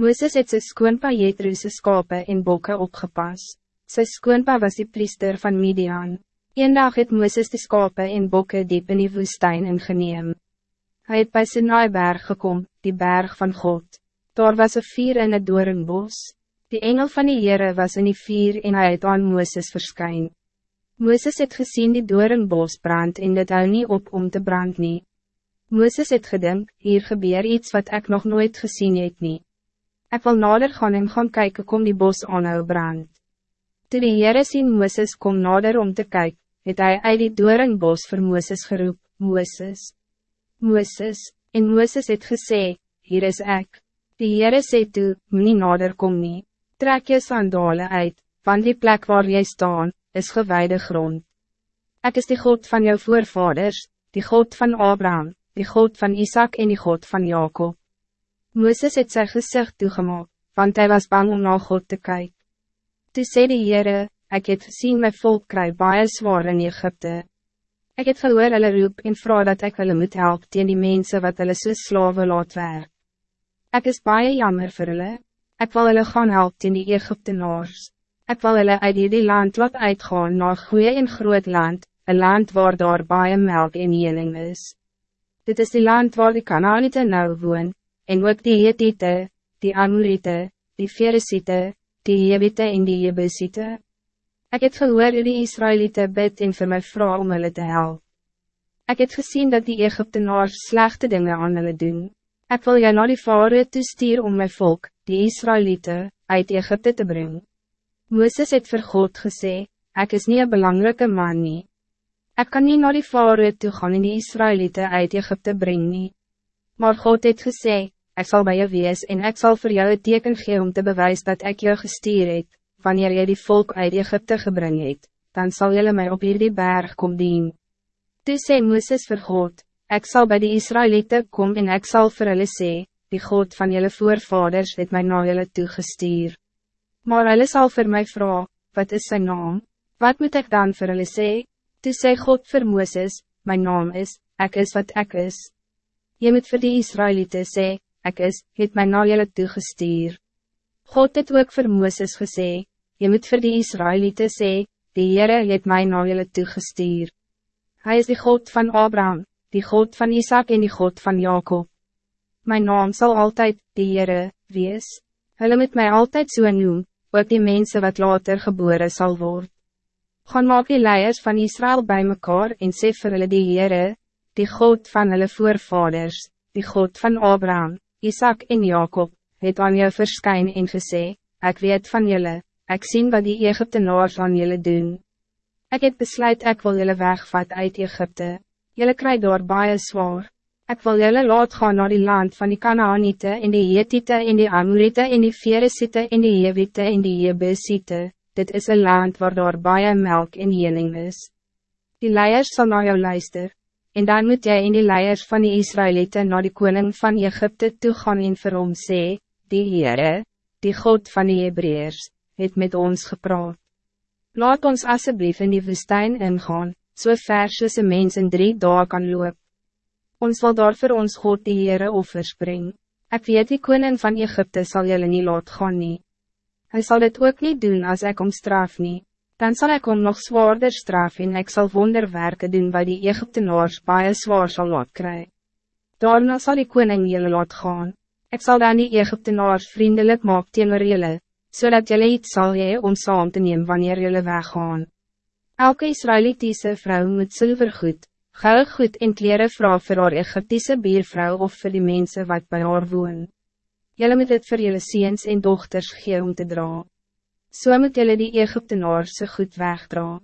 Mooses het sy skoonpa Jethro's skape en bokke opgepas. Sy skoonpa was die priester van Midian. Eendag het Mooses de skape en bokke diep in die woestijn ingeneem. Hij het by Sinaiberg gekom, die berg van God. Daar was een vier in het doornbos. Die engel van die Heere was in die vier en hij het aan Mooses verskyn. Mooses het gezien die doornbos brand en dit hou nie op om te brand nie. Mooses het gedink, hier gebeur iets wat ik nog nooit gezien het nie. Ek wil nader gaan en gaan kijken kom die bos aanhou brand. Toe die Heere sien Mooses kom nader om te kijken, het hij uit die doornbos vir Mooses geroep, Mooses, Mooses, en Mooses het gesê, hier is ik. Die Heere sê toe, nie nader kom nie, trek je sandale uit, van die plek waar jy staan, is gewijde grond. Ik is die God van jouw voorvaders, die God van Abraham, die God van Isaac en die God van Jacob. Mooses het sy gezicht toegemaak, want hij was bang om na God te kijken. Toe sê die Heere, ek het gesien my volk kry baie zwaar in Egypte. Ik het gehoor hulle roep en vraag dat ik hulle moet help teen die mensen wat hulle so slawe laat werk. Ek is baie jammer vir hulle, ek wil hulle gaan help teen die Egyptenaars. Ek wil hulle uit die land laat uitgaan na goeie en groot land, een land waar daar baie melk en jening is. Dit is die land waar die Kanaanite nou woon, en ook die Hethiete, die Amorite, die Feresite, die Jebite en die Jebusite. Ik het gehoor hoe die Israëlieten bid en vir my vrouw om hulle te helpen. Ik het gezien dat die Egyptenaars slechte dingen aan hulle doen. Ik wil jou naar die vare toestuur om mijn volk, die Israëlieten, uit Egypte te brengen. Mooses het vir God gesê, ek is niet een belangrijke man nie. Ek kan niet naar die vare toe gaan en die Israëlieten uit Egypte brengen nie. Maar God het gesê, ik zal bij je wees en ik zal voor jou het teken geven om te bewijzen dat ik jou gestuur het, wanneer je die volk uit Egypte gebring het, dan zal jullie mij op hierdie berg kom dien. Toe sê Mooses vir God, ik zal bij die Israëlieten kom en ik zal voor hulle sê, die God van jullie voorvaders het mij naar jullie toegestuur. Maar hulle zal voor mij vragen, wat is zijn naam? Wat moet ik dan voor hulle sê? Toe sê God vir Mooses, mijn naam is, ik is wat ik is. Je moet voor die Israëlieten sê, ik is, het my na julle toegestuur. God het ook vir Mooses gesê, je moet voor die Israëlieten sê, die Heere het my na julle toegestuur. Hij is die God van Abraham, die God van Isaac en die God van Jacob. Mijn naam zal altijd, die Heere, wees. Hulle moet mij altijd so noem, ook die mensen wat later geboren zal worden. Gaan maak die leiers van Israël bij mekaar en sê vir hulle die Heere, die God van hulle voorvaders, die God van Abraham, Isaac en Jacob, het aan jou verskyn en gesê, ik weet van jullie, ik zie wat die Egyptenaars aan jullie doen. Ik heb besluit ik wil jullie wegvat uit Egypte, jullie krijgen door baie zwaar. Ik wil jullie laat gaan naar die land van die Canaanite en die Hethiete en die Amorite en die Veresite en die Jewite en die Jebusite. Dit is een land waar daar baie melk en jening is. Die leiers zal naar jou luisteren. En dan moet jij in die leiers van die Israëlieten naar de koning van Egypte toe gaan en vir hom sê, die Heere, die God van die Hebreërs, het met ons gepraat. Laat ons alsjeblieft in die woestijn ingaan, so ver soos een mens in drie dagen kan loop. Ons wil daar vir ons God die Heere offers bring. Ek weet die koning van Egypte zal jullie niet laat gaan nie. Hy sal dit ook niet doen als ik om straf nie dan zal ik om nog zwaarder straf en ik zal wonderwerken doen wat die Egyptenaars baie zwaar zal laat kry. Daarna sal die koning jylle laat gaan. Ik zal dan die Egyptenaars vriendelijk maak teenoor jylle, zodat so jylle iets sal hee om saam te neem wanneer jylle weggaan. Elke Israelitiese vrouw moet zilvergoed, goud goed en kleren vrouw vir haar Egyptische biervrouw of voor die mensen wat bij haar woon. Jylle moet het vir jylle seens en dochters gee om te dragen. So moet julle die Egyptenaarse goed wegdra.